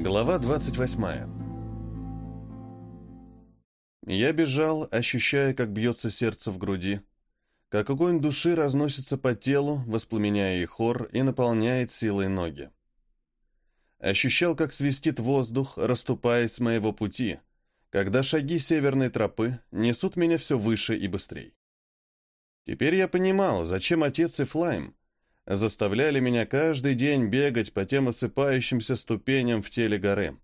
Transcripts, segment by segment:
Глава 28. Я бежал, ощущая, как бьется сердце в груди, как огонь души разносится по телу, воспламеняя и хор и наполняет силой ноги. Ощущал, как свистит воздух, расступаясь с моего пути, когда шаги северной тропы несут меня все выше и быстрее. Теперь я понимал, зачем отец и Флайм заставляли меня каждый день бегать по тем осыпающимся ступеням в теле горы.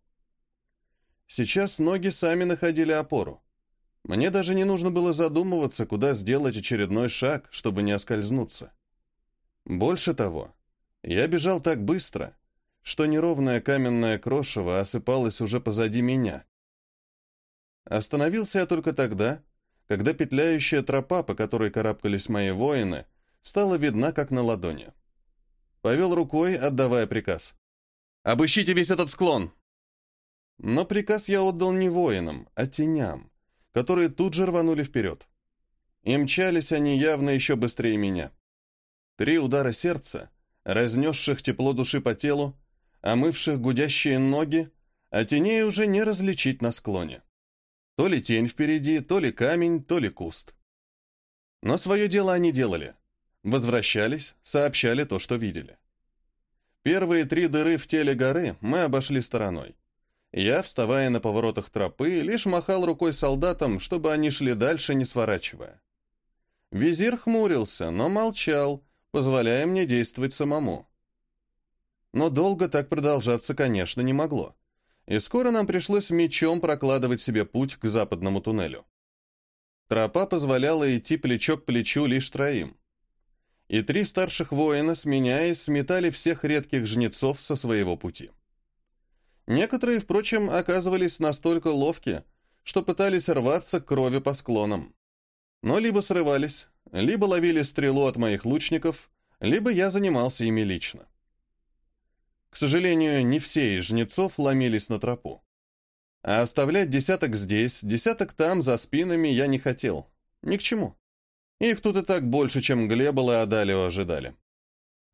Сейчас ноги сами находили опору. Мне даже не нужно было задумываться, куда сделать очередной шаг, чтобы не оскользнуться. Больше того, я бежал так быстро, что неровное каменное крошево осыпалось уже позади меня. Остановился я только тогда, когда петляющая тропа, по которой карабкались мои воины, стала видна как на ладони. Повел рукой, отдавая приказ. «Обыщите весь этот склон!» Но приказ я отдал не воинам, а теням, которые тут же рванули вперед. И мчались они явно еще быстрее меня. Три удара сердца, разнесших тепло души по телу, омывших гудящие ноги, а теней уже не различить на склоне. То ли тень впереди, то ли камень, то ли куст. Но свое дело они делали. Возвращались, сообщали то, что видели. Первые три дыры в теле горы мы обошли стороной. Я, вставая на поворотах тропы, лишь махал рукой солдатам, чтобы они шли дальше, не сворачивая. Визир хмурился, но молчал, позволяя мне действовать самому. Но долго так продолжаться, конечно, не могло и скоро нам пришлось мечом прокладывать себе путь к западному туннелю. Тропа позволяла идти плечо к плечу лишь троим. И три старших воина, сменяясь, сметали всех редких жнецов со своего пути. Некоторые, впрочем, оказывались настолько ловки, что пытались рваться к крови по склонам. Но либо срывались, либо ловили стрелу от моих лучников, либо я занимался ими лично. К сожалению, не все из жнецов ломились на тропу. А оставлять десяток здесь, десяток там, за спинами я не хотел. Ни к чему. Их тут и так больше, чем Глебал и Адалио ожидали.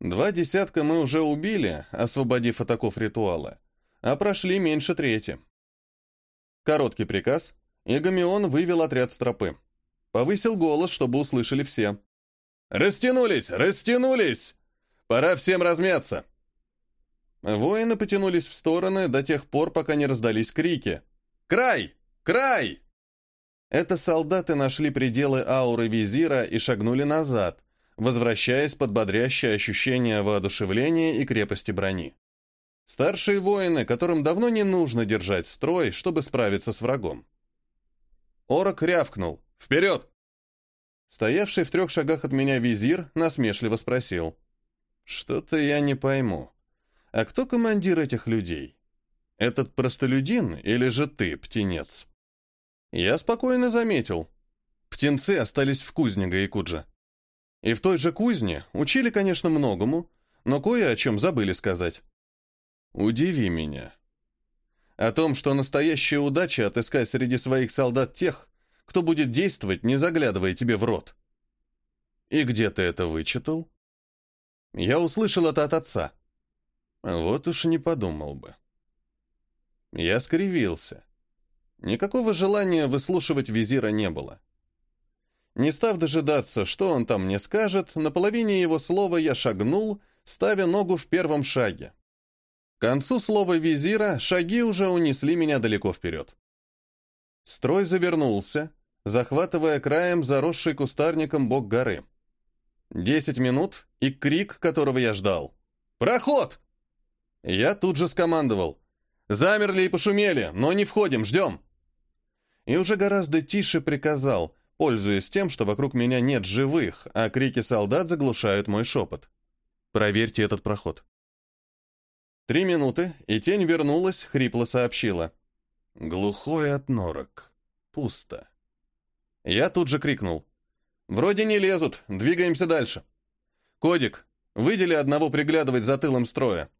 Два десятка мы уже убили, освободив от оков ритуала, а прошли меньше трети. Короткий приказ, и Гамион вывел отряд с тропы. Повысил голос, чтобы услышали все. «Растянулись! Растянулись! Пора всем размяться!» Воины потянулись в стороны до тех пор, пока не раздались крики. «Край! Край!» Это солдаты нашли пределы ауры визира и шагнули назад, возвращаясь под бодрящее ощущение воодушевления и крепости брони. Старшие воины, которым давно не нужно держать строй, чтобы справиться с врагом. Орок рявкнул. «Вперед!» Стоявший в трех шагах от меня визир насмешливо спросил. «Что-то я не пойму. А кто командир этих людей? Этот простолюдин или же ты, птенец? Я спокойно заметил. Птенцы остались в кузне Гаикуджа. И в той же кузне учили, конечно, многому, но кое о чем забыли сказать. Удиви меня. О том, что настоящая удача отыскать среди своих солдат тех, кто будет действовать, не заглядывая тебе в рот. И где ты это вычитал? Я услышал это от отца. Вот уж не подумал бы. Я скривился. Никакого желания выслушивать визира не было. Не став дожидаться, что он там мне скажет, на половине его слова я шагнул, ставя ногу в первом шаге. К концу слова визира шаги уже унесли меня далеко вперед. Строй завернулся, захватывая краем заросший кустарником бок горы. Десять минут и крик, которого я ждал. «Проход!» Я тут же скомандовал. «Замерли и пошумели, но не входим, ждем!» И уже гораздо тише приказал, пользуясь тем, что вокруг меня нет живых, а крики солдат заглушают мой шепот. «Проверьте этот проход». Три минуты, и тень вернулась, хрипло сообщила. «Глухой от норок. Пусто». Я тут же крикнул. «Вроде не лезут, двигаемся дальше. Кодик, выдели одного приглядывать за тылом строя».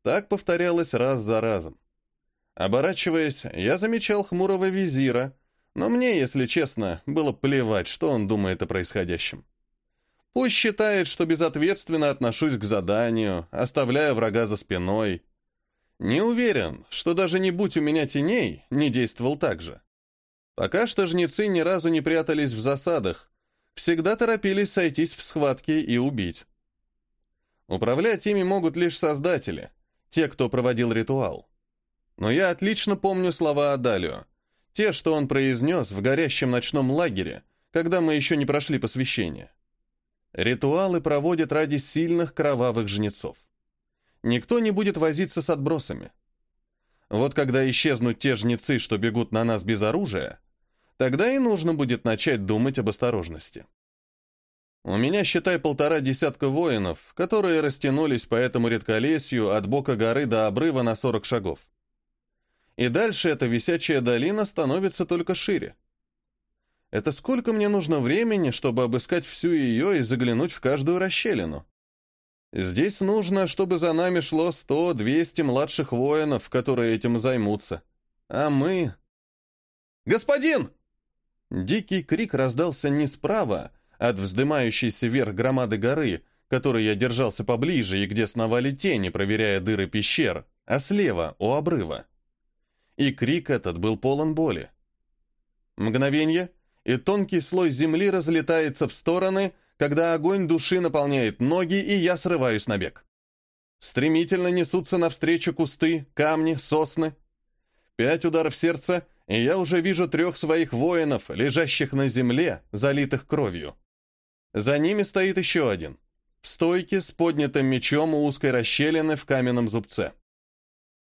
Так повторялось раз за разом. Оборачиваясь, я замечал хмурого визира, но мне, если честно, было плевать, что он думает о происходящем. Пусть считает, что безответственно отношусь к заданию, оставляя врага за спиной. Не уверен, что даже не будь у меня теней, не действовал так же. Пока что жнецы ни разу не прятались в засадах, всегда торопились сойтись в схватке и убить. Управлять ими могут лишь создатели, те, кто проводил ритуал. Но я отлично помню слова Адалио, те, что он произнес в горящем ночном лагере, когда мы еще не прошли посвящение. Ритуалы проводят ради сильных кровавых жнецов. Никто не будет возиться с отбросами. Вот когда исчезнут те жнецы, что бегут на нас без оружия, тогда и нужно будет начать думать об осторожности. У меня, считай, полтора десятка воинов, которые растянулись по этому редколесью от бока горы до обрыва на 40 шагов. И дальше эта висячая долина становится только шире. Это сколько мне нужно времени, чтобы обыскать всю ее и заглянуть в каждую расщелину? Здесь нужно, чтобы за нами шло сто-двести младших воинов, которые этим займутся. А мы... «Господин!» Дикий крик раздался не справа, от вздымающейся вверх громады горы, которой я держался поближе и где сновали тени, проверяя дыры пещер, а слева, у обрыва. И крик этот был полон боли. Мгновенье, и тонкий слой земли разлетается в стороны, когда огонь души наполняет ноги, и я срываюсь на бег. Стремительно несутся навстречу кусты, камни, сосны. Пять ударов сердца, и я уже вижу трех своих воинов, лежащих на земле, залитых кровью. За ними стоит еще один. В стойке с поднятым мечом у узкой расщелины в каменном зубце.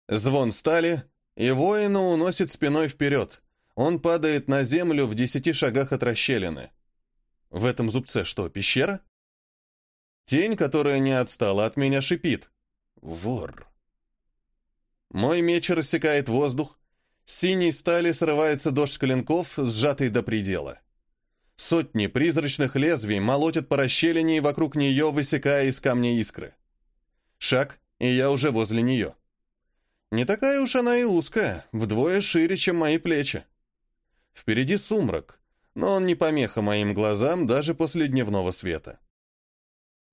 Звон стали, и воина уносит спиной вперед. Он падает на землю в десяти шагах от расщелины. В этом зубце что, пещера? Тень, которая не отстала от меня, шипит. Вор. Мой меч рассекает воздух. С синей стали срывается дождь клинков, сжатый до предела. Сотни призрачных лезвий молотят по расщелине и вокруг нее, высекая из камня искры. Шаг, и я уже возле нее. Не такая уж она и узкая, вдвое шире, чем мои плечи. Впереди сумрак, но он не помеха моим глазам даже после дневного света.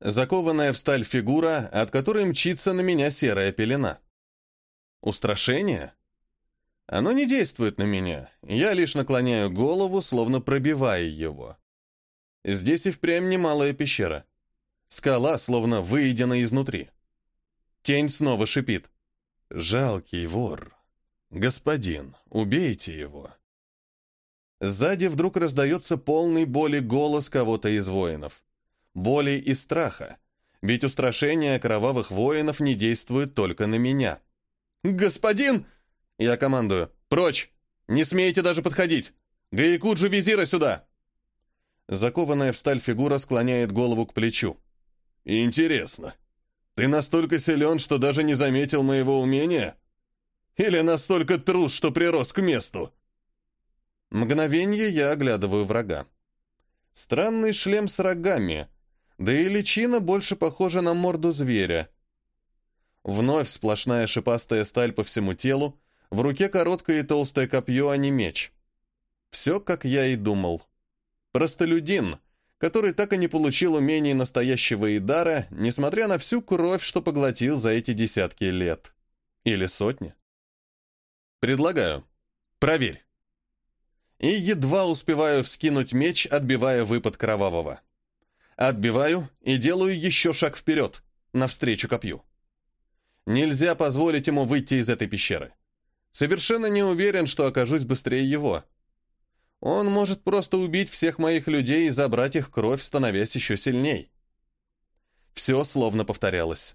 Закованная в сталь фигура, от которой мчится на меня серая пелена. Устрашение? Оно не действует на меня, я лишь наклоняю голову, словно пробивая его. Здесь и впрямь немалая пещера. Скала словно выедена изнутри. Тень снова шипит. «Жалкий вор. Господин, убейте его». Сзади вдруг раздается полный боли голос кого-то из воинов. Боли и страха. Ведь устрашение кровавых воинов не действует только на меня. «Господин!» Я командую. «Прочь! Не смейте даже подходить! Гаякуджи визира сюда!» Закованная в сталь фигура склоняет голову к плечу. «Интересно, ты настолько силен, что даже не заметил моего умения? Или настолько трус, что прирос к месту?» Мгновенье я оглядываю врага. Странный шлем с рогами, да и личина больше похожа на морду зверя. Вновь сплошная шипастая сталь по всему телу, в руке короткое и толстое копье, а не меч. Все, как я и думал. Простолюдин, который так и не получил умений настоящего Идара, несмотря на всю кровь, что поглотил за эти десятки лет. Или сотни. Предлагаю. Проверь и едва успеваю вскинуть меч, отбивая выпад кровавого. Отбиваю и делаю еще шаг вперед, навстречу копью. Нельзя позволить ему выйти из этой пещеры. Совершенно не уверен, что окажусь быстрее его. Он может просто убить всех моих людей и забрать их кровь, становясь еще сильней. Все словно повторялось.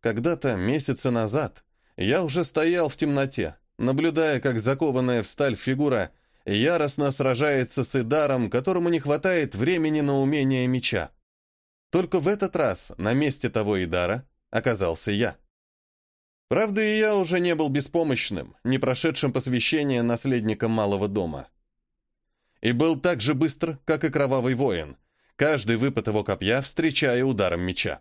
Когда-то, месяцы назад, я уже стоял в темноте, наблюдая, как закованная в сталь фигура яростно сражается с Идаром, которому не хватает времени на умение меча. Только в этот раз на месте того Идара оказался я. Правда, и я уже не был беспомощным, не прошедшим посвящение наследником Малого дома. И был так же быстр, как и Кровавый воин, каждый выпад его копья встречая ударом меча.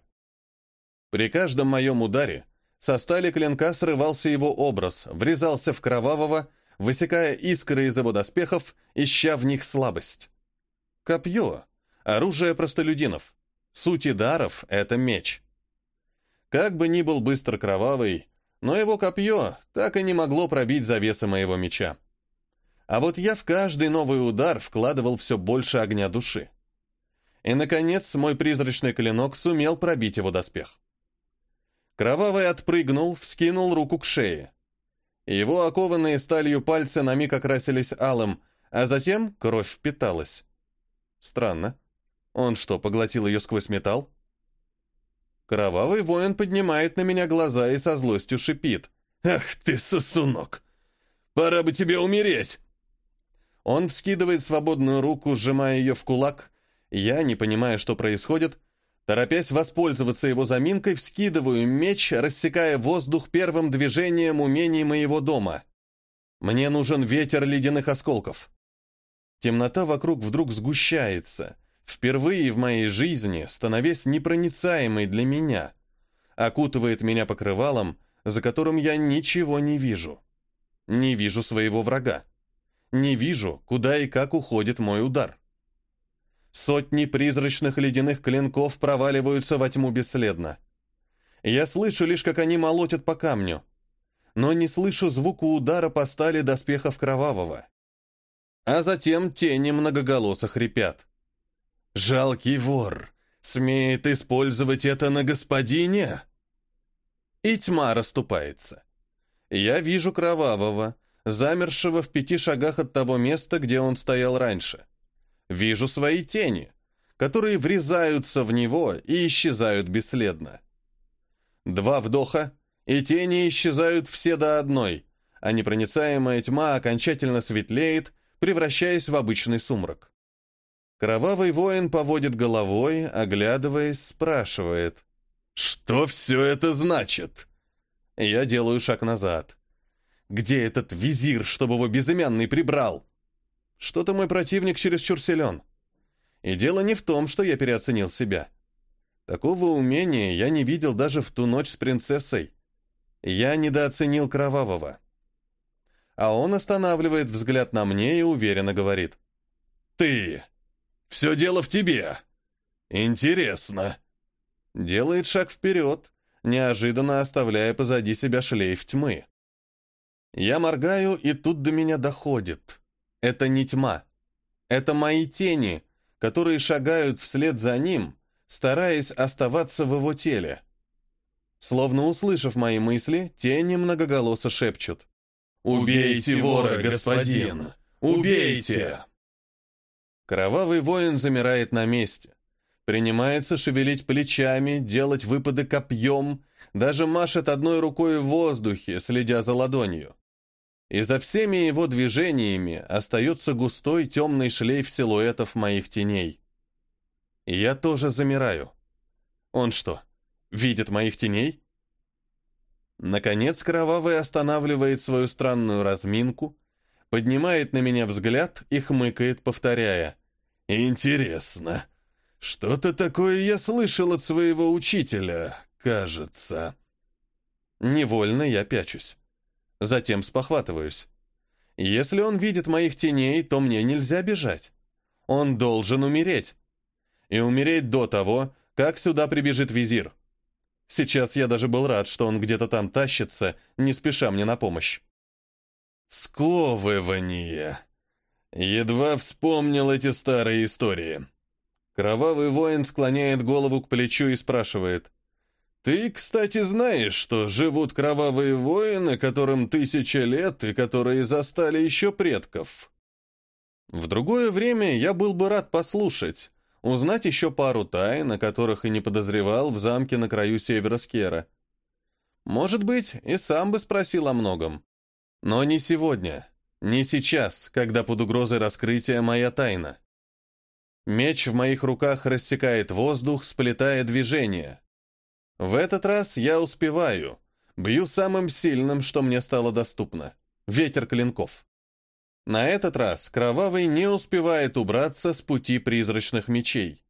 При каждом моем ударе со стали клинка срывался его образ, врезался в Кровавого, высекая искры из его доспехов, ища в них слабость. Копье — оружие простолюдинов. Суть даров — это меч. Как бы ни был быстро кровавый, но его копье так и не могло пробить завесы моего меча. А вот я в каждый новый удар вкладывал все больше огня души. И, наконец, мой призрачный клинок сумел пробить его доспех. Кровавый отпрыгнул, вскинул руку к шее. Его окованные сталью пальцы на миг окрасились алым, а затем кровь впиталась. Странно. Он что, поглотил ее сквозь металл? Кровавый воин поднимает на меня глаза и со злостью шипит. «Ах ты, сосунок! Пора бы тебе умереть!» Он вскидывает свободную руку, сжимая ее в кулак. Я, не понимая, что происходит, торопясь воспользоваться его заминкой, вскидываю меч, рассекая воздух первым движением умений моего дома. Мне нужен ветер ледяных осколков. Темнота вокруг вдруг сгущается, впервые в моей жизни становясь непроницаемой для меня, окутывает меня покрывалом, за которым я ничего не вижу. Не вижу своего врага. Не вижу, куда и как уходит мой удар. Сотни призрачных ледяных клинков проваливаются во тьму бесследно. Я слышу лишь, как они молотят по камню, но не слышу звука удара по стали доспехов кровавого. А затем тени многоголосо хрипят. «Жалкий вор! Смеет использовать это на господине?» И тьма расступается. Я вижу кровавого, замершего в пяти шагах от того места, где он стоял раньше. Вижу свои тени, которые врезаются в него и исчезают бесследно. Два вдоха, и тени исчезают все до одной, а непроницаемая тьма окончательно светлеет, превращаясь в обычный сумрак. Кровавый воин поводит головой, оглядываясь, спрашивает. «Что все это значит?» Я делаю шаг назад. Где этот визир, чтобы его безымянный прибрал? Что-то мой противник чересчур силен. И дело не в том, что я переоценил себя. Такого умения я не видел даже в ту ночь с принцессой. Я недооценил Кровавого. А он останавливает взгляд на мне и уверенно говорит. «Ты! Все дело в тебе! Интересно!» Делает шаг вперед, неожиданно оставляя позади себя шлейф тьмы. Я моргаю, и тут до меня доходит. Это не тьма. Это мои тени, которые шагают вслед за ним, стараясь оставаться в его теле. Словно услышав мои мысли, тени многоголосо шепчут. «Убейте вора, господин! Убейте!» Кровавый воин замирает на месте. Принимается шевелить плечами, делать выпады копьем, даже машет одной рукой в воздухе, следя за ладонью и за всеми его движениями остается густой темный шлейф силуэтов моих теней. И я тоже замираю. Он что, видит моих теней? Наконец Кровавый останавливает свою странную разминку, поднимает на меня взгляд и хмыкает, повторяя. «Интересно. Что-то такое я слышал от своего учителя, кажется». Невольно я пячусь. Затем спохватываюсь. Если он видит моих теней, то мне нельзя бежать. Он должен умереть. И умереть до того, как сюда прибежит визир. Сейчас я даже был рад, что он где-то там тащится, не спеша мне на помощь. Сковывание. Едва вспомнил эти старые истории. Кровавый воин склоняет голову к плечу и спрашивает. Ты, кстати, знаешь, что живут кровавые воины, которым тысяча лет и которые застали еще предков. В другое время я был бы рад послушать, узнать еще пару тайн, о которых и не подозревал в замке на краю севера Скера. Может быть, и сам бы спросил о многом. Но не сегодня, не сейчас, когда под угрозой раскрытия моя тайна. Меч в моих руках рассекает воздух, сплетая движение. В этот раз я успеваю. Бью самым сильным, что мне стало доступно. Ветер клинков. На этот раз Кровавый не успевает убраться с пути призрачных мечей.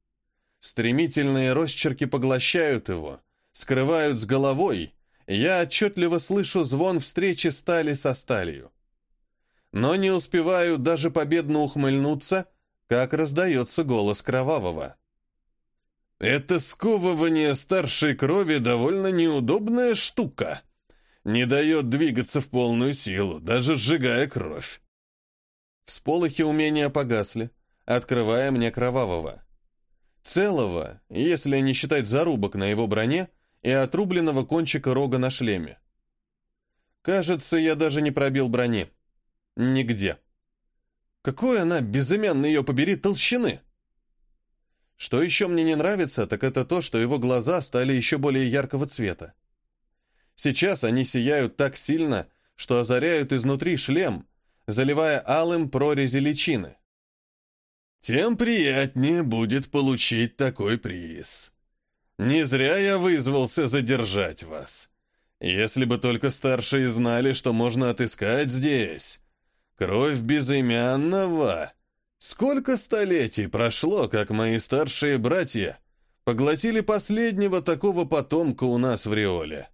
Стремительные росчерки поглощают его, скрывают с головой, я отчетливо слышу звон встречи стали со сталью. Но не успеваю даже победно ухмыльнуться, как раздается голос Кровавого. Это сковывание старшей крови довольно неудобная штука. Не дает двигаться в полную силу, даже сжигая кровь. Всполохи умения погасли, открывая мне кровавого. Целого, если не считать зарубок на его броне и отрубленного кончика рога на шлеме. Кажется, я даже не пробил брони. Нигде. Какой она, безымянно ее побери, толщины? Что еще мне не нравится, так это то, что его глаза стали еще более яркого цвета. Сейчас они сияют так сильно, что озаряют изнутри шлем, заливая алым прорези личины. Тем приятнее будет получить такой приз. Не зря я вызвался задержать вас. Если бы только старшие знали, что можно отыскать здесь. Кровь безымянного. Сколько столетий прошло, как мои старшие братья поглотили последнего такого потомка у нас в Риоле.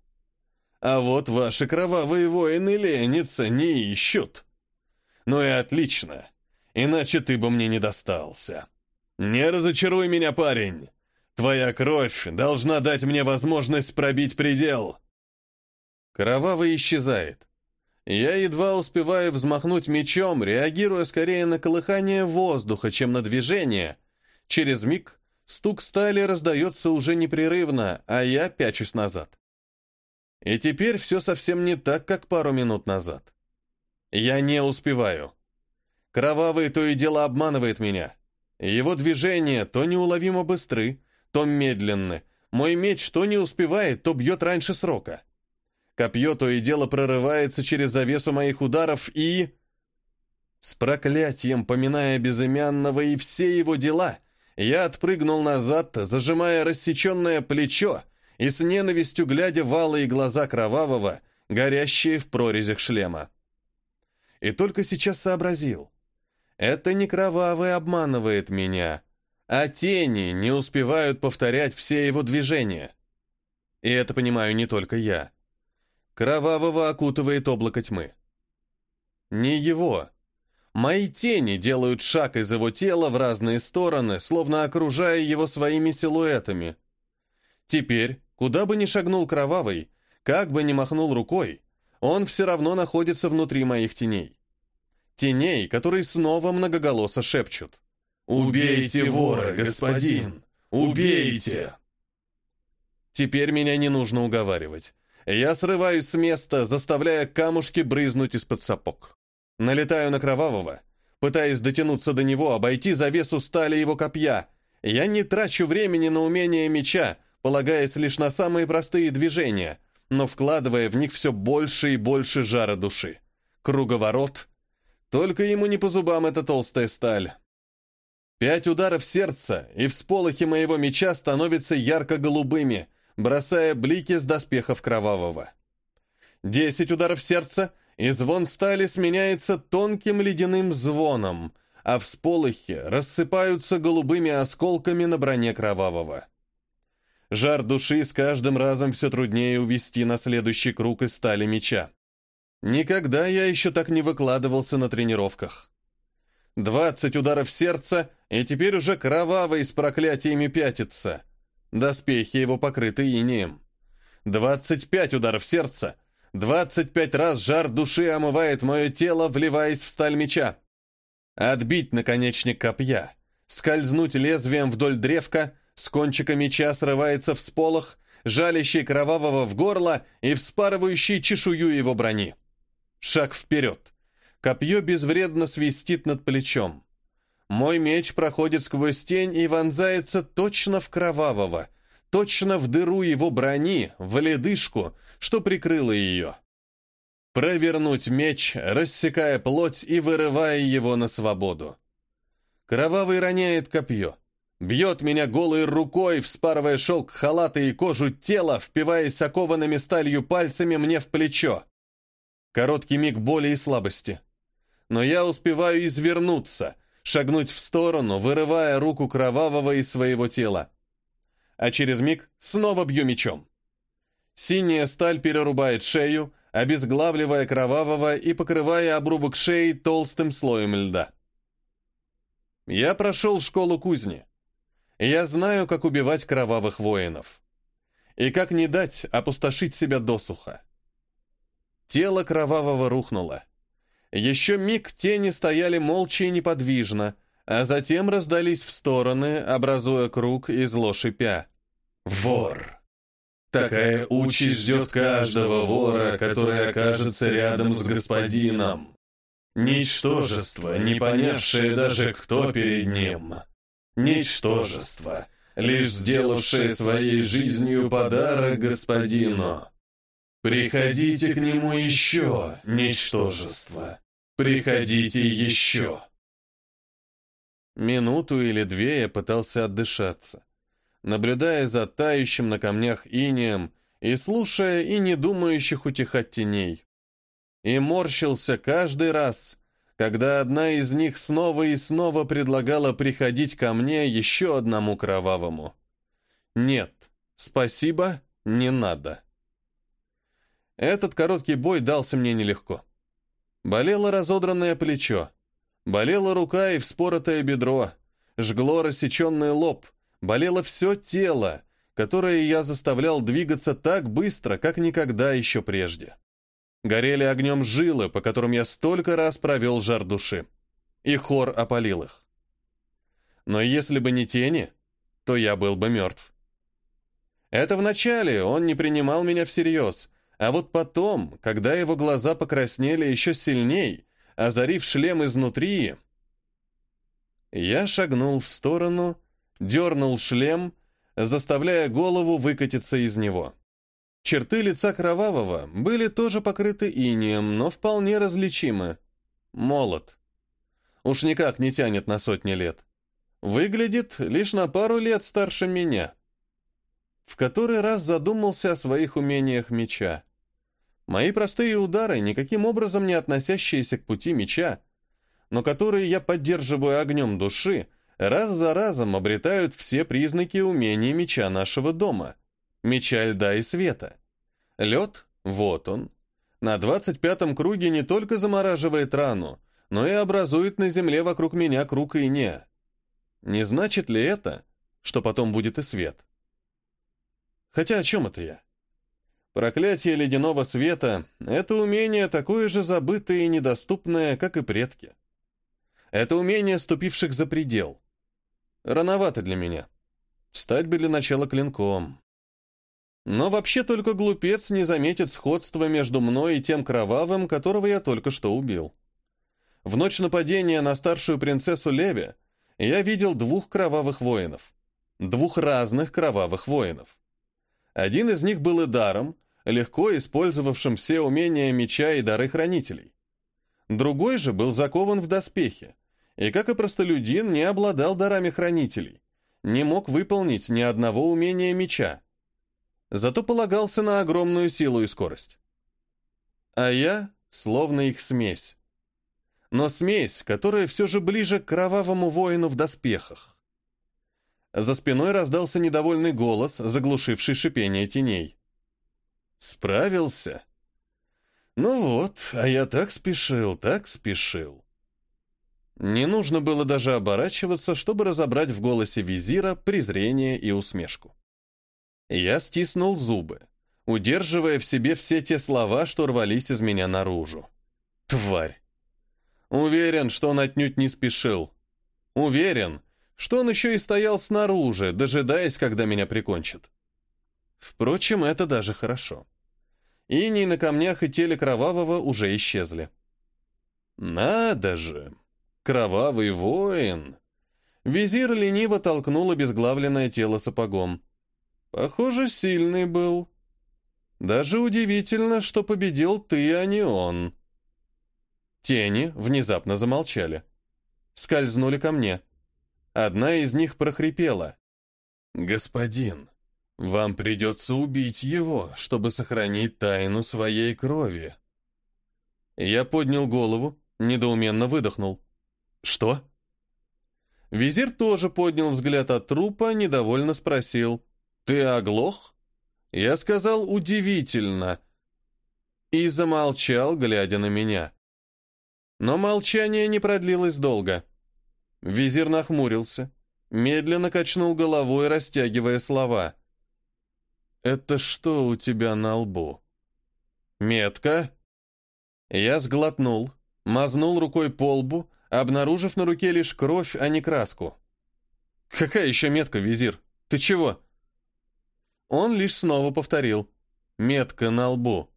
А вот ваши кровавые воины ленятся, не ищут. Ну и отлично, иначе ты бы мне не достался. Не разочаруй меня, парень. Твоя кровь должна дать мне возможность пробить предел. Кровавый исчезает. Я едва успеваю взмахнуть мечом, реагируя скорее на колыхание воздуха, чем на движение. Через миг стук стали раздается уже непрерывно, а я пячусь назад. И теперь все совсем не так, как пару минут назад. Я не успеваю. Кровавый то и дело обманывает меня. Его движения то неуловимо быстры, то медленны. Мой меч то не успевает, то бьет раньше срока. Копье то и дело прорывается через завесу моих ударов и... С проклятием, поминая безымянного и все его дела, я отпрыгнул назад, зажимая рассеченное плечо и с ненавистью глядя в алые глаза кровавого, горящие в прорезях шлема. И только сейчас сообразил. Это не кровавый обманывает меня, а тени не успевают повторять все его движения. И это понимаю не только я. Кровавого окутывает облако тьмы. Не его. Мои тени делают шаг из его тела в разные стороны, словно окружая его своими силуэтами. Теперь, куда бы ни шагнул Кровавый, как бы ни махнул рукой, он все равно находится внутри моих теней. Теней, которые снова многоголосо шепчут. «Убейте вора, господин! Убейте!» Теперь меня не нужно уговаривать. Я срываюсь с места, заставляя камушки брызнуть из-под сапог. Налетаю на Кровавого, пытаясь дотянуться до него, обойти завесу стали его копья. Я не трачу времени на умение меча, полагаясь лишь на самые простые движения, но вкладывая в них все больше и больше жара души. Круговорот. Только ему не по зубам эта толстая сталь. Пять ударов сердца, и всполохи моего меча становятся ярко-голубыми — бросая блики с доспехов кровавого. Десять ударов сердца, и звон стали сменяется тонким ледяным звоном, а всполохи рассыпаются голубыми осколками на броне кровавого. Жар души с каждым разом все труднее увести на следующий круг из стали меча. Никогда я еще так не выкладывался на тренировках. Двадцать ударов сердца, и теперь уже кровавый с проклятиями пятится — Доспехи его покрыты инеем. 25 ударов сердца. 25 раз жар души омывает мое тело, вливаясь в сталь меча. Отбить наконечник копья. Скользнуть лезвием вдоль древка, с кончика меча срывается в сполох, жалящий кровавого в горло и вспарывающий чешую его брони. Шаг вперед. Копье безвредно свистит над плечом. Мой меч проходит сквозь тень и вонзается точно в кровавого, точно в дыру его брони, в ледышку, что прикрыло ее. Провернуть меч, рассекая плоть и вырывая его на свободу. Кровавый роняет копье. Бьет меня голой рукой, вспарывая шелк халата и кожу тела, впиваясь окованными сталью пальцами мне в плечо. Короткий миг боли и слабости. Но я успеваю извернуться, шагнуть в сторону, вырывая руку кровавого из своего тела. А через миг снова бью мечом. Синяя сталь перерубает шею, обезглавливая кровавого и покрывая обрубок шеи толстым слоем льда. Я прошел школу кузни. Я знаю, как убивать кровавых воинов. И как не дать опустошить себя досуха. тело кровавого рухнуло. Еще миг тени стояли молча и неподвижно, а затем раздались в стороны, образуя круг и зло шипя. «Вор!» Такая участь ждет каждого вора, который окажется рядом с господином. Ничтожество, не понявшее даже, кто перед ним. Ничтожество, лишь сделавшее своей жизнью подарок господину. Приходите к нему еще, ничтожество. Приходите еще. Минуту или две я пытался отдышаться, наблюдая за тающим на камнях инеем и слушая и не думающих утихать теней. И морщился каждый раз, когда одна из них снова и снова предлагала приходить ко мне еще одному кровавому. Нет, спасибо, не надо. Этот короткий бой дался мне нелегко. Болело разодранное плечо, болела рука и вспоротое бедро, жгло рассеченный лоб, болело все тело, которое я заставлял двигаться так быстро, как никогда еще прежде. Горели огнем жилы, по которым я столько раз провел жар души. И хор опалил их. Но если бы не тени, то я был бы мертв. Это вначале он не принимал меня всерьез, а вот потом, когда его глаза покраснели еще сильней, озарив шлем изнутри, я шагнул в сторону, дернул шлем, заставляя голову выкатиться из него. Черты лица Кровавого были тоже покрыты инием, но вполне различимы. Молод. Уж никак не тянет на сотни лет. Выглядит лишь на пару лет старше меня. В который раз задумался о своих умениях меча. Мои простые удары, никаким образом не относящиеся к пути меча, но которые я поддерживаю огнем души, раз за разом обретают все признаки умения меча нашего дома, меча льда и света. Лед, вот он, на двадцать пятом круге не только замораживает рану, но и образует на земле вокруг меня круг и не. Не значит ли это, что потом будет и свет? Хотя о чем это я? Проклятие ледяного света — это умение такое же забытое и недоступное, как и предки. Это умение ступивших за предел. Рановато для меня. Стать бы для начала клинком. Но вообще только глупец не заметит сходства между мной и тем кровавым, которого я только что убил. В ночь нападения на старшую принцессу Леви я видел двух кровавых воинов. Двух разных кровавых воинов. Один из них был и даром, легко использовавшим все умения меча и дары хранителей. Другой же был закован в доспехи, и, как и простолюдин, не обладал дарами хранителей, не мог выполнить ни одного умения меча. Зато полагался на огромную силу и скорость. А я словно их смесь. Но смесь, которая все же ближе к кровавому воину в доспехах. За спиной раздался недовольный голос, заглушивший шипение теней. «Справился?» «Ну вот, а я так спешил, так спешил». Не нужно было даже оборачиваться, чтобы разобрать в голосе визира презрение и усмешку. Я стиснул зубы, удерживая в себе все те слова, что рвались из меня наружу. Тварь! Уверен, что он отнюдь не спешил. Уверен, что он еще и стоял снаружи, дожидаясь, когда меня прикончат. Впрочем, это даже хорошо. Иней на камнях и теле Кровавого уже исчезли. Надо же! Кровавый воин! Визир лениво толкнул обезглавленное тело сапогом. Похоже, сильный был. Даже удивительно, что победил ты, а не он. Тени внезапно замолчали. Скользнули ко мне. Одна из них прохрипела. «Господин, вам придется убить его, чтобы сохранить тайну своей крови». Я поднял голову, недоуменно выдохнул. «Что?» Визир тоже поднял взгляд от трупа, недовольно спросил. «Ты оглох?» Я сказал «удивительно» и замолчал, глядя на меня. Но молчание не продлилось долго. Визир нахмурился, медленно качнул головой, растягивая слова. «Это что у тебя на лбу?» «Метка?» Я сглотнул, мазнул рукой по лбу, обнаружив на руке лишь кровь, а не краску. «Какая еще метка, визир? Ты чего?» Он лишь снова повторил. «Метка на лбу.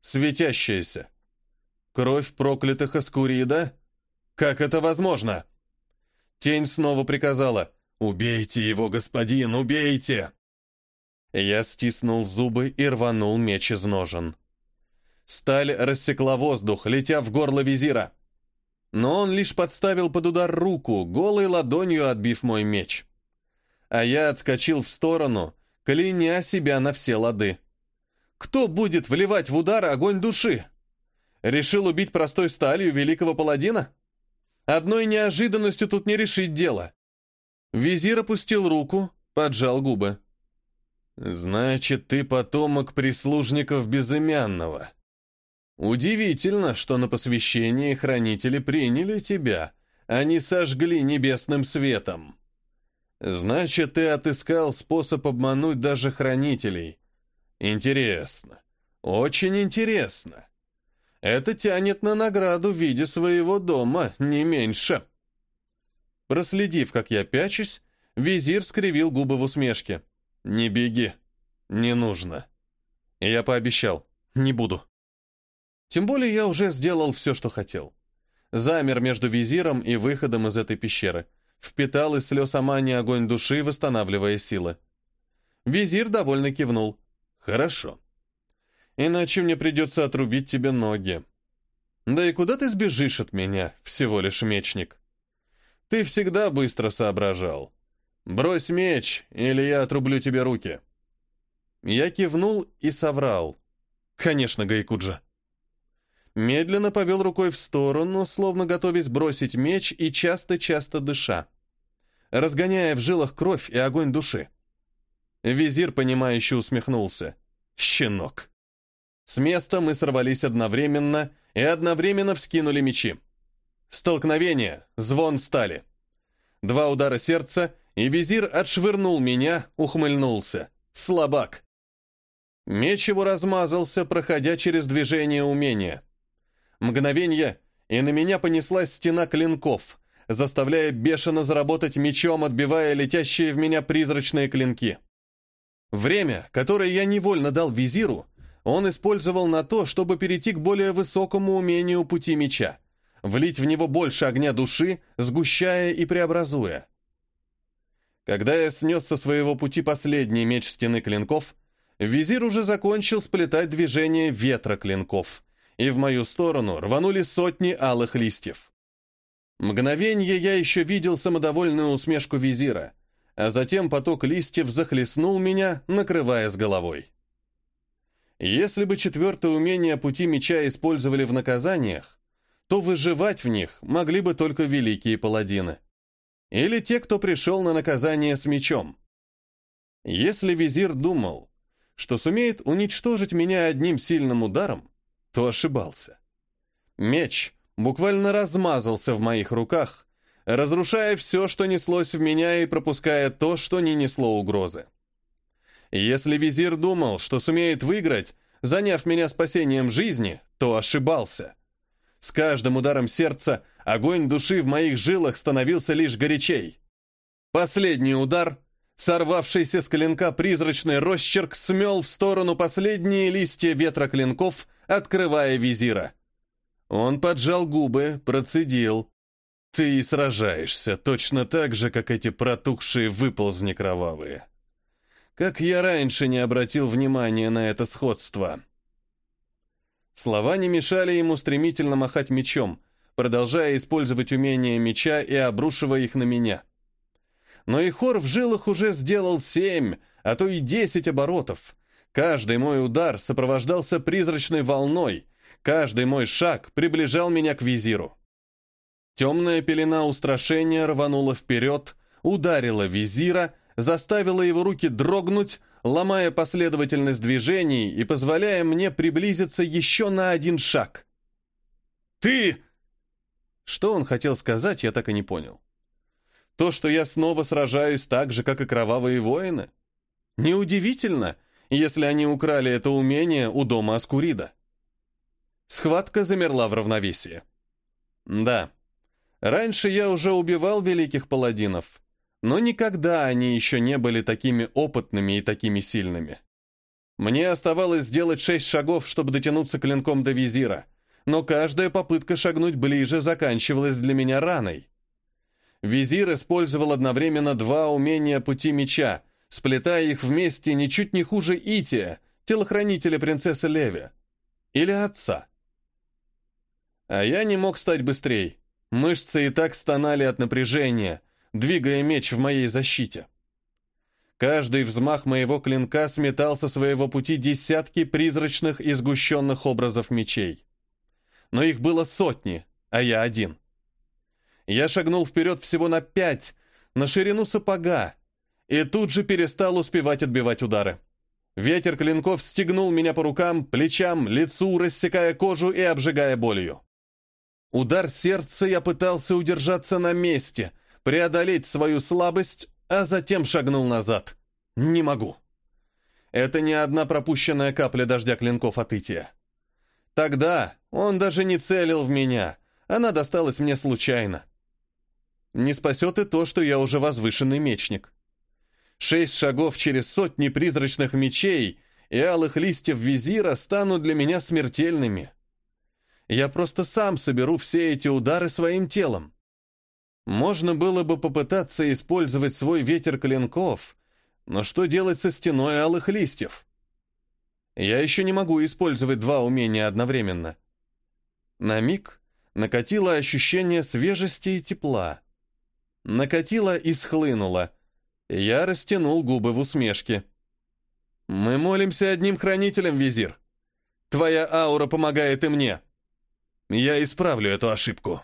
Светящаяся. Кровь проклятых Аскурида? Как это возможно?» Тень снова приказала. «Убейте его, господин, убейте!» Я стиснул зубы и рванул меч из ножен. Сталь рассекла воздух, летя в горло визира. Но он лишь подставил под удар руку, голой ладонью отбив мой меч. А я отскочил в сторону, кляня себя на все лады. Кто будет вливать в удар огонь души? Решил убить простой сталью великого паладина? Одной неожиданностью тут не решить дело. Визир опустил руку, поджал губы. «Значит, ты потомок прислужников безымянного. Удивительно, что на посвящении хранители приняли тебя, а не сожгли небесным светом. Значит, ты отыскал способ обмануть даже хранителей. Интересно, очень интересно. Это тянет на награду в виде своего дома, не меньше». Проследив, как я пячусь, визир скривил губы в усмешке. «Не беги. Не нужно». Я пообещал. «Не буду». Тем более я уже сделал все, что хотел. Замер между визиром и выходом из этой пещеры. Впитал из слез Амани огонь души, восстанавливая силы. Визир довольно кивнул. «Хорошо. Иначе мне придется отрубить тебе ноги. Да и куда ты сбежишь от меня, всего лишь мечник? Ты всегда быстро соображал. Брось меч, или я отрублю тебе руки». Я кивнул и соврал. «Конечно, Гайкуджа». Медленно повел рукой в сторону, словно готовясь бросить меч и часто-часто дыша, разгоняя в жилах кровь и огонь души. Визир, понимающе усмехнулся. «Щенок!» С места мы сорвались одновременно и одновременно вскинули мечи. Столкновение, звон стали. Два удара сердца, и визир отшвырнул меня, ухмыльнулся. Слабак. Меч его размазался, проходя через движение умения. Мгновенье, и на меня понеслась стена клинков, заставляя бешено заработать мечом, отбивая летящие в меня призрачные клинки. Время, которое я невольно дал визиру, он использовал на то, чтобы перейти к более высокому умению пути меча — влить в него больше огня души, сгущая и преобразуя. Когда я снес со своего пути последний меч стены клинков, визир уже закончил сплетать движение ветра клинков, и в мою сторону рванули сотни алых листьев. Мгновенье я еще видел самодовольную усмешку визира, а затем поток листьев захлестнул меня, накрывая с головой. Если бы четвертое умение пути меча использовали в наказаниях, то выживать в них могли бы только великие паладины. Или те, кто пришел на наказание с мечом. Если визир думал, что сумеет уничтожить меня одним сильным ударом, то ошибался. Меч буквально размазался в моих руках, разрушая все, что неслось в меня и пропуская то, что не несло угрозы. Если визир думал, что сумеет выиграть, заняв меня спасением жизни, то ошибался. С каждым ударом сердца огонь души в моих жилах становился лишь горячей. Последний удар, сорвавшийся с клинка призрачный росчерк, смел в сторону последние листья ветра клинков, открывая визира. Он поджал губы, процедил. «Ты и сражаешься точно так же, как эти протухшие выползни кровавые. Как я раньше не обратил внимания на это сходство». Слова не мешали ему стремительно махать мечом, продолжая использовать умения меча и обрушивая их на меня. Но и хор в жилах уже сделал семь, а то и десять оборотов. Каждый мой удар сопровождался призрачной волной, каждый мой шаг приближал меня к визиру. Темная пелена устрашения рванула вперед, ударила визира, заставила его руки дрогнуть, ломая последовательность движений и позволяя мне приблизиться еще на один шаг. «Ты!» Что он хотел сказать, я так и не понял. То, что я снова сражаюсь так же, как и кровавые воины? Неудивительно, если они украли это умение у дома Аскурида. Схватка замерла в равновесии. Да, раньше я уже убивал великих паладинов, но никогда они еще не были такими опытными и такими сильными. Мне оставалось сделать шесть шагов, чтобы дотянуться клинком до визира, но каждая попытка шагнуть ближе заканчивалась для меня раной. Визир использовал одновременно два умения пути меча, сплетая их вместе ничуть не хуже Ития, телохранителя принцессы Леви. Или отца. А я не мог стать быстрей. Мышцы и так стонали от напряжения, двигая меч в моей защите. Каждый взмах моего клинка сметал со своего пути десятки призрачных и сгущенных образов мечей. Но их было сотни, а я один. Я шагнул вперед всего на пять, на ширину сапога, и тут же перестал успевать отбивать удары. Ветер клинков стегнул меня по рукам, плечам, лицу, рассекая кожу и обжигая болью. Удар сердца я пытался удержаться на месте, преодолеть свою слабость, а затем шагнул назад. Не могу. Это не одна пропущенная капля дождя клинков от Ития. Тогда он даже не целил в меня, она досталась мне случайно. Не спасет и то, что я уже возвышенный мечник. Шесть шагов через сотни призрачных мечей и алых листьев визира станут для меня смертельными. Я просто сам соберу все эти удары своим телом. Можно было бы попытаться использовать свой ветер клинков, но что делать со стеной алых листьев? Я еще не могу использовать два умения одновременно. На миг накатило ощущение свежести и тепла. Накатило и схлынуло. Я растянул губы в усмешке. «Мы молимся одним хранителем, визир. Твоя аура помогает и мне. Я исправлю эту ошибку».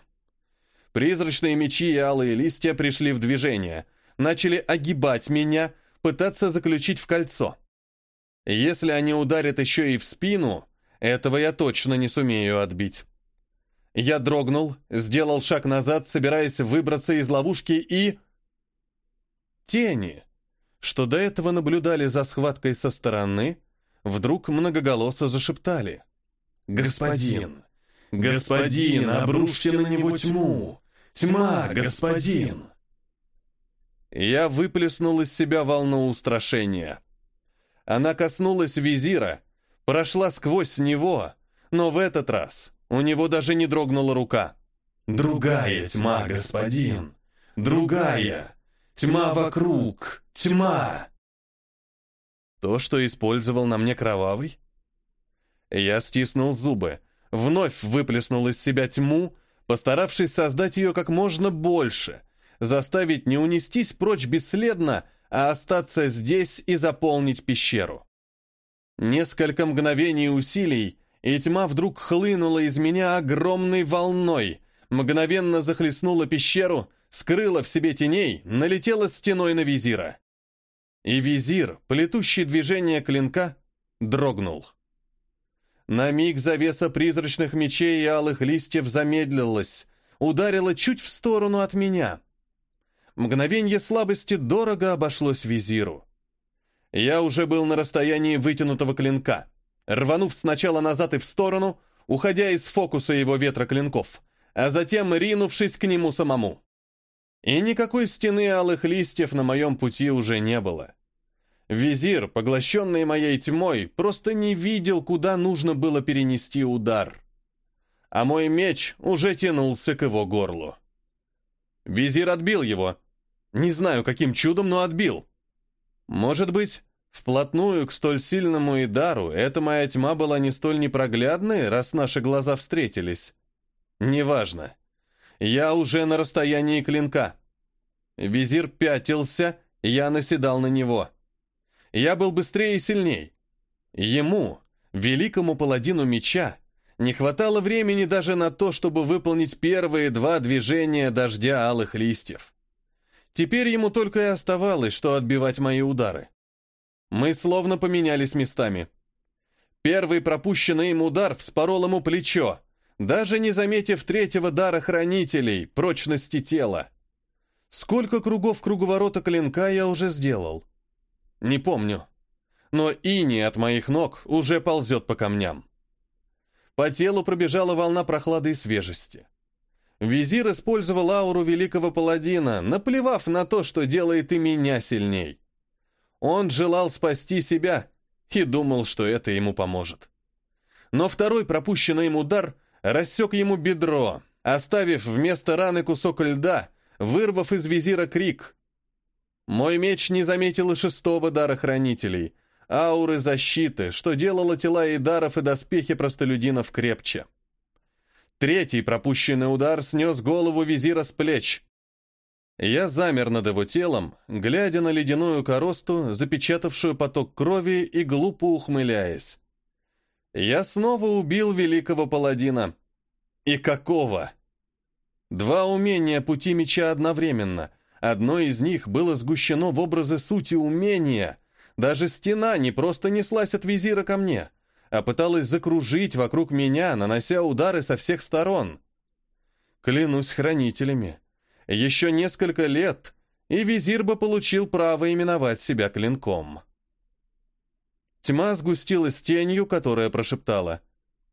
Призрачные мечи и алые листья пришли в движение, начали огибать меня, пытаться заключить в кольцо. Если они ударят еще и в спину, этого я точно не сумею отбить. Я дрогнул, сделал шаг назад, собираясь выбраться из ловушки и... Тени, что до этого наблюдали за схваткой со стороны, вдруг многоголосо зашептали. «Господин! Господин, обрушьте на него тьму! Тьма, господин!» Я выплеснул из себя волну устрашения. Она коснулась визира, прошла сквозь него, но в этот раз у него даже не дрогнула рука. «Другая тьма, господин! Другая! Тьма вокруг! Тьма!» То, что использовал на мне кровавый? Я стиснул зубы, вновь выплеснул из себя тьму, постаравшись создать ее как можно больше, заставить не унестись прочь бесследно, а остаться здесь и заполнить пещеру. Несколько мгновений усилий, и тьма вдруг хлынула из меня огромной волной, мгновенно захлестнула пещеру, скрыла в себе теней, налетела стеной на визира. И визир, плетущий движение клинка, дрогнул. На миг завеса призрачных мечей и алых листьев замедлилась, ударила чуть в сторону от меня. Мгновенье слабости дорого обошлось визиру. Я уже был на расстоянии вытянутого клинка — рванув сначала назад и в сторону, уходя из фокуса его ветра клинков, а затем ринувшись к нему самому. И никакой стены алых листьев на моем пути уже не было. Визир, поглощенный моей тьмой, просто не видел, куда нужно было перенести удар. А мой меч уже тянулся к его горлу. Визир отбил его. Не знаю, каким чудом, но отбил. Может быть, Вплотную к столь сильному Идару эта моя тьма была не столь непроглядной, раз наши глаза встретились. Неважно. Я уже на расстоянии клинка. Визир пятился, я наседал на него. Я был быстрее и сильней. Ему, великому паладину меча, не хватало времени даже на то, чтобы выполнить первые два движения дождя алых листьев. Теперь ему только и оставалось, что отбивать мои удары. Мы словно поменялись местами. Первый пропущенный им удар вспорол ему плечо, даже не заметив третьего дара хранителей, прочности тела. Сколько кругов круговорота клинка я уже сделал? Не помню. Но ини от моих ног уже ползет по камням. По телу пробежала волна прохлады и свежести. Визир использовал ауру великого паладина, наплевав на то, что делает и меня сильней. Он желал спасти себя и думал, что это ему поможет. Но второй пропущенный им удар рассек ему бедро, оставив вместо раны кусок льда, вырвав из визира крик. Мой меч не заметил и шестого дара хранителей, ауры защиты, что делало тела Идаров и доспехи простолюдинов крепче. Третий пропущенный удар снес голову визира с плеч. Я замер над его телом, глядя на ледяную коросту, запечатавшую поток крови и глупо ухмыляясь. Я снова убил великого паладина. И какого? Два умения пути меча одновременно. Одно из них было сгущено в образы сути умения. Даже стена не просто неслась от визира ко мне, а пыталась закружить вокруг меня, нанося удары со всех сторон. Клянусь хранителями. Еще несколько лет, и визир бы получил право именовать себя клинком. Тьма сгустилась тенью, которая прошептала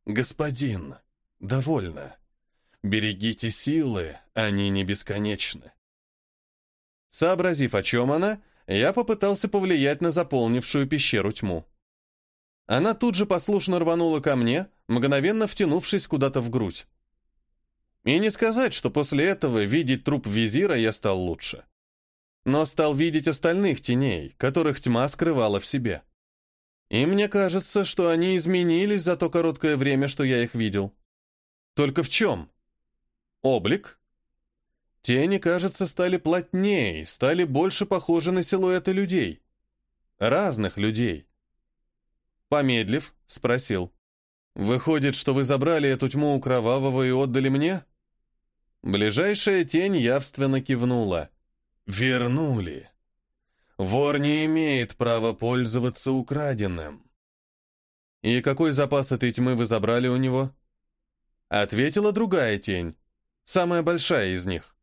«Господин, довольно». Берегите силы, они не бесконечны. Сообразив, о чем она, я попытался повлиять на заполнившую пещеру тьму. Она тут же послушно рванула ко мне, мгновенно втянувшись куда-то в грудь. И не сказать, что после этого видеть труп визира я стал лучше. Но стал видеть остальных теней, которых тьма скрывала в себе. И мне кажется, что они изменились за то короткое время, что я их видел. Только в чем? Облик. Тени, кажется, стали плотнее, стали больше похожи на силуэты людей. Разных людей. Помедлив, спросил. «Выходит, что вы забрали эту тьму у Кровавого и отдали мне?» Ближайшая тень явственно кивнула. «Вернули. Вор не имеет права пользоваться украденным». «И какой запас этой тьмы вы забрали у него?» Ответила другая тень. Самая большая из них.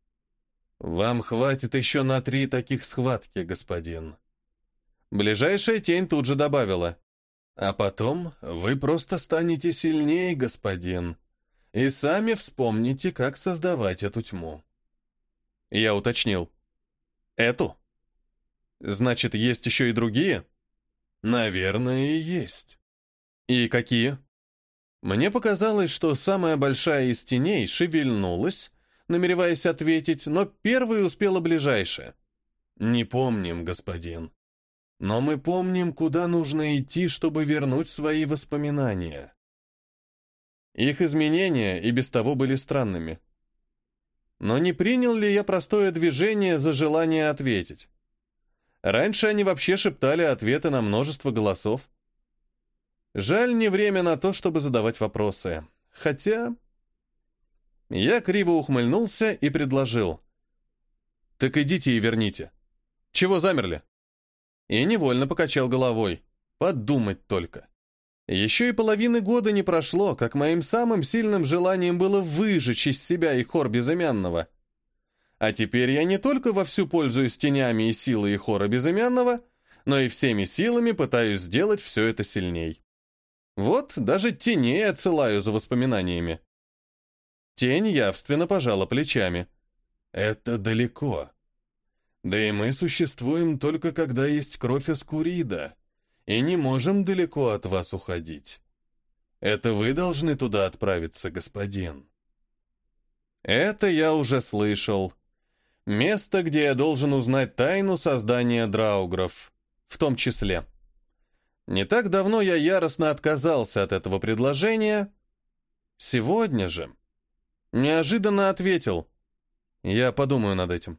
Вам хватит еще на три таких схватки, господин. Ближайшая тень тут же добавила. А потом вы просто станете сильнее, господин, и сами вспомните, как создавать эту тьму. Я уточнил. Эту? Значит, есть еще и другие? Наверное, и есть. И какие? Мне показалось, что самая большая из теней шевельнулась, намереваясь ответить, но первой успела ближайшая. «Не помним, господин. Но мы помним, куда нужно идти, чтобы вернуть свои воспоминания». Их изменения и без того были странными. Но не принял ли я простое движение за желание ответить? Раньше они вообще шептали ответы на множество голосов. Жаль, не время на то, чтобы задавать вопросы. Хотя... Я криво ухмыльнулся и предложил. «Так идите и верните. Чего замерли?» И невольно покачал головой. Подумать только. Еще и половины года не прошло, как моим самым сильным желанием было выжечь из себя и хор безымянного. А теперь я не только вовсю пользуюсь тенями и силой и хора безымянного, но и всеми силами пытаюсь сделать все это сильней. Вот даже теней отсылаю за воспоминаниями. Тень явственно пожала плечами. Это далеко. Да и мы существуем только когда есть кровь Аскурида, и не можем далеко от вас уходить. Это вы должны туда отправиться, господин. Это я уже слышал. Место, где я должен узнать тайну создания драугров, в том числе. Не так давно я яростно отказался от этого предложения. Сегодня же неожиданно ответил. Я подумаю над этим.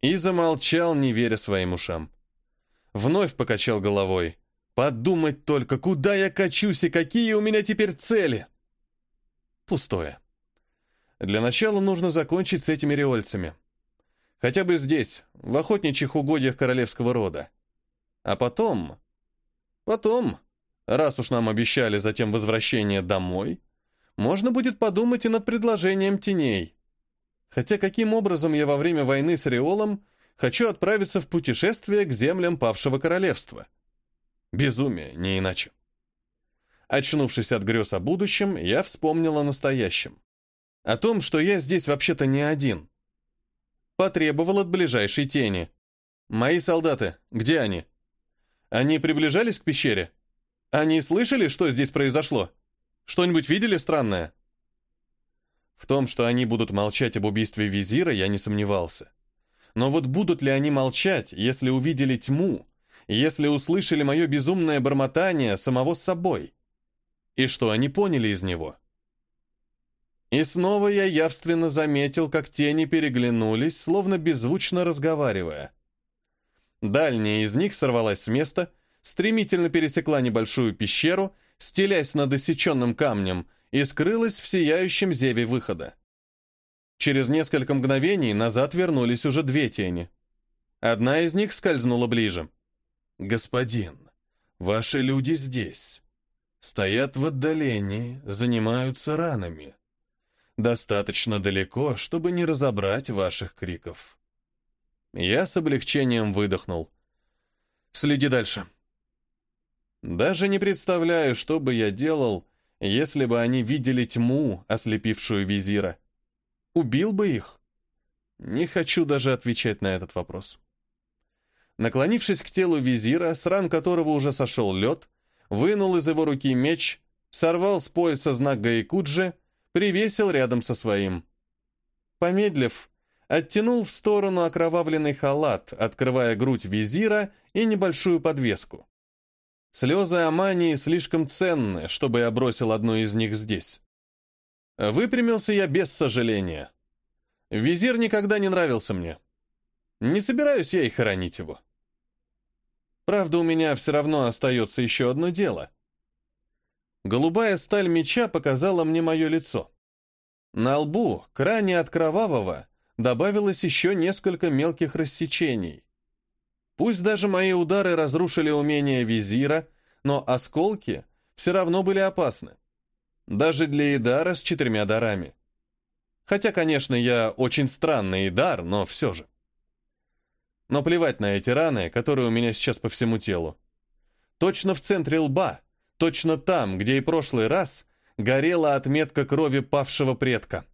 И замолчал, не веря своим ушам. Вновь покачал головой. Подумать только, куда я качусь и какие у меня теперь цели. Пустое. Для начала нужно закончить с этими риольцами. Хотя бы здесь, в охотничьих угодьях королевского рода. А потом Потом, раз уж нам обещали затем возвращение домой, можно будет подумать и над предложением теней. Хотя каким образом я во время войны с Риолом хочу отправиться в путешествие к землям павшего королевства? Безумие, не иначе. Очнувшись от грез о будущем, я вспомнил о настоящем. О том, что я здесь вообще-то не один. Потребовал от ближайшей тени. «Мои солдаты, где они?» Они приближались к пещере? Они слышали, что здесь произошло? Что-нибудь видели странное? В том, что они будут молчать об убийстве визира, я не сомневался. Но вот будут ли они молчать, если увидели тьму, если услышали мое безумное бормотание самого собой? И что они поняли из него? И снова я явственно заметил, как тени переглянулись, словно беззвучно разговаривая. Дальняя из них сорвалась с места, стремительно пересекла небольшую пещеру, стелясь над осеченным камнем, и скрылась в сияющем зеве выхода. Через несколько мгновений назад вернулись уже две тени. Одна из них скользнула ближе. «Господин, ваши люди здесь. Стоят в отдалении, занимаются ранами. Достаточно далеко, чтобы не разобрать ваших криков». Я с облегчением выдохнул. «Следи дальше». Даже не представляю, что бы я делал, если бы они видели тьму, ослепившую визира. Убил бы их? Не хочу даже отвечать на этот вопрос. Наклонившись к телу визира, с ран которого уже сошел лед, вынул из его руки меч, сорвал с пояса знак Гаикуджи, привесил рядом со своим. Помедлив, оттянул в сторону окровавленный халат, открывая грудь визира и небольшую подвеску. Слезы Амании слишком ценны, чтобы я бросил одну из них здесь. Выпрямился я без сожаления. Визир никогда не нравился мне. Не собираюсь я и хоронить его. Правда, у меня все равно остается еще одно дело. Голубая сталь меча показала мне мое лицо. На лбу, к ране от кровавого, добавилось еще несколько мелких рассечений. Пусть даже мои удары разрушили умение визира, но осколки все равно были опасны. Даже для Идара с четырьмя дарами. Хотя, конечно, я очень странный Идар, но все же. Но плевать на эти раны, которые у меня сейчас по всему телу. Точно в центре лба, точно там, где и прошлый раз, горела отметка крови павшего предка.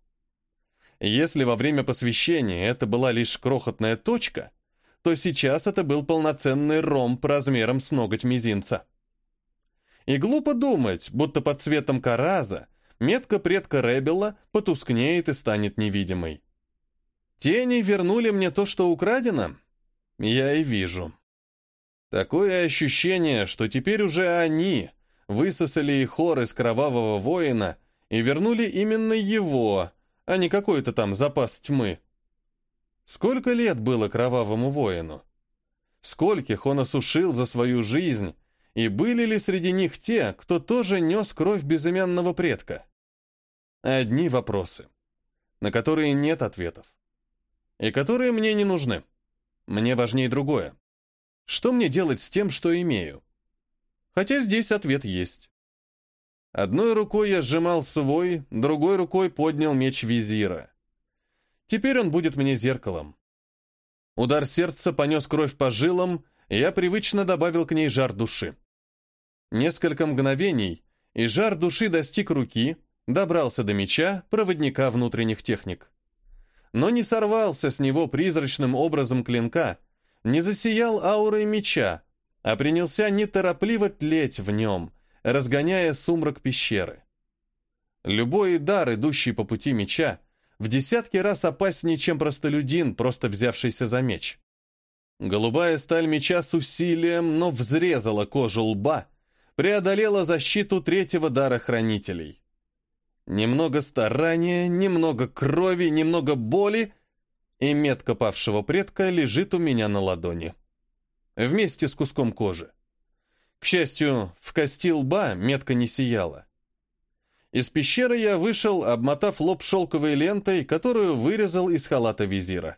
Если во время посвящения это была лишь крохотная точка, то сейчас это был полноценный ромб размером с ноготь мизинца. И глупо думать, будто под цветом караза метка предка Ребела потускнеет и станет невидимой. Тени вернули мне то, что украдено? Я и вижу. Такое ощущение, что теперь уже они высосали и хор из кровавого воина и вернули именно его, а не какой-то там запас тьмы. Сколько лет было кровавому воину? Скольких он осушил за свою жизнь, и были ли среди них те, кто тоже нес кровь безымянного предка? Одни вопросы, на которые нет ответов. И которые мне не нужны. Мне важнее другое. Что мне делать с тем, что имею? Хотя здесь ответ есть. Одной рукой я сжимал свой, другой рукой поднял меч визира. Теперь он будет мне зеркалом. Удар сердца понес кровь по жилам, и я привычно добавил к ней жар души. Несколько мгновений, и жар души достиг руки, добрался до меча, проводника внутренних техник. Но не сорвался с него призрачным образом клинка, не засиял аурой меча, а принялся неторопливо тлеть в нем, разгоняя сумрак пещеры. Любой дар, идущий по пути меча, в десятки раз опаснее, чем простолюдин, просто взявшийся за меч. Голубая сталь меча с усилием, но взрезала кожу лба, преодолела защиту третьего дара хранителей. Немного старания, немного крови, немного боли, и метка павшего предка лежит у меня на ладони. Вместе с куском кожи. К счастью, в кости лба метка не сияла. Из пещеры я вышел, обмотав лоб шелковой лентой, которую вырезал из халата визира.